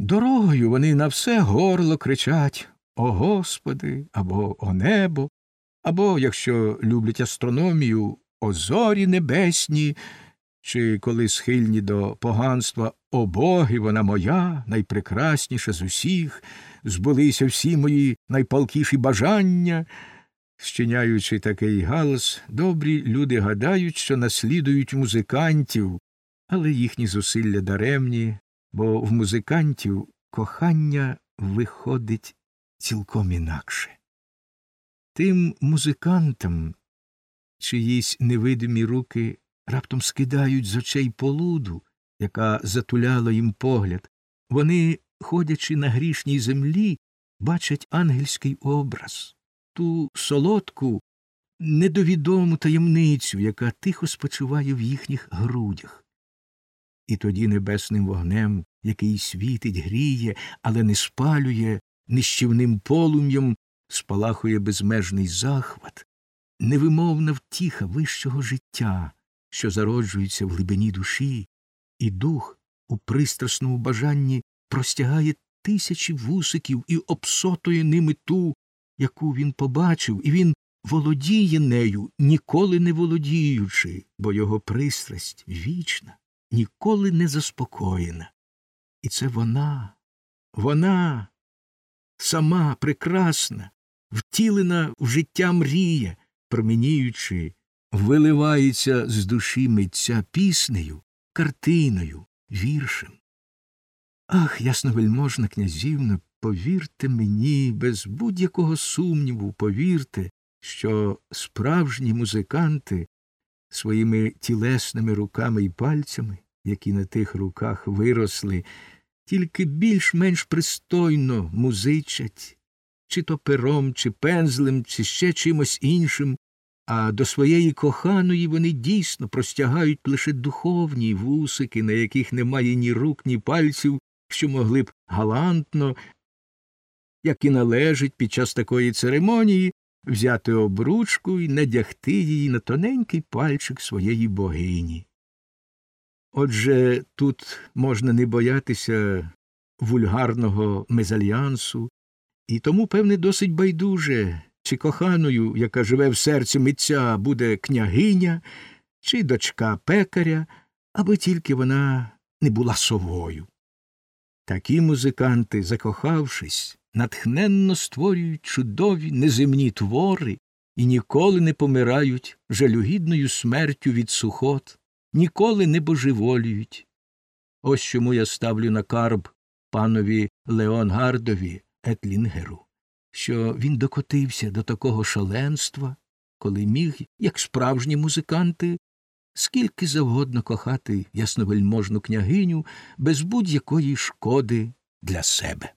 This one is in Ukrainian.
Дорогою вони на все горло кричать О Господи, або О небо, або, якщо люблять астрономію, О зорі небесні, чи коли схильні до поганства О боги, вона моя, найпрекрасніша з усіх, збулися всі мої найпалкіші бажання. Щиняючи такий галас, добрі люди гадають, що наслідують музикантів, але їхні зусилля даремні, бо в музикантів кохання виходить цілком інакше. Тим музикантам чиїсь невидимі руки раптом скидають з очей полуду, яка затуляла їм погляд, вони, ходячи на грішній землі, бачать ангельський образ, ту солодку, недовідому таємницю, яка тихо спочиває в їхніх грудях. І тоді небесним вогнем, який світить, гріє, але не спалює, нищівним полум'ям спалахує безмежний захват, невимовна втіха вищого життя, що зароджується в глибині душі, і дух у пристрасному бажанні простягає тисячі вусиків і обсотує ними ту, яку він побачив, і він володіє нею, ніколи не володіючи, бо його пристрасть вічна, ніколи не заспокоєна. І це вона, вона сама прекрасна, втілена в життя мрія, промініючи, виливається з душі митця піснею, картиною, віршем. Ах, ясновельможна князівно, повірте мені, без будь-якого сумніву, повірте, що справжні музиканти своїми тілесними руками і пальцями, які на тих руках виросли, тільки більш-менш пристойно музичать, чи то пером, чи пензлем, чи ще чимось іншим, а до своєї коханої вони дійсно простягають лише духовні вусики, на яких немає ні рук, ні пальців, що могли б галантно, як і належить під час такої церемонії, взяти обручку і надягти її на тоненький пальчик своєї богині. Отже, тут можна не боятися вульгарного мезальянсу, і тому, певне, досить байдуже, чи коханою, яка живе в серці митця, буде княгиня, чи дочка пекаря, аби тільки вона не була совою. Такі музиканти, закохавшись, натхненно створюють чудові неземні твори і ніколи не помирають жалюгідною смертю від сухот, ніколи не божеволюють. Ось чому я ставлю на карб панові Леонгардові Етлінгеру, що він докотився до такого шаленства, коли міг, як справжні музиканти, скільки завгодно кохати ясновельможну княгиню без будь-якої шкоди для себе.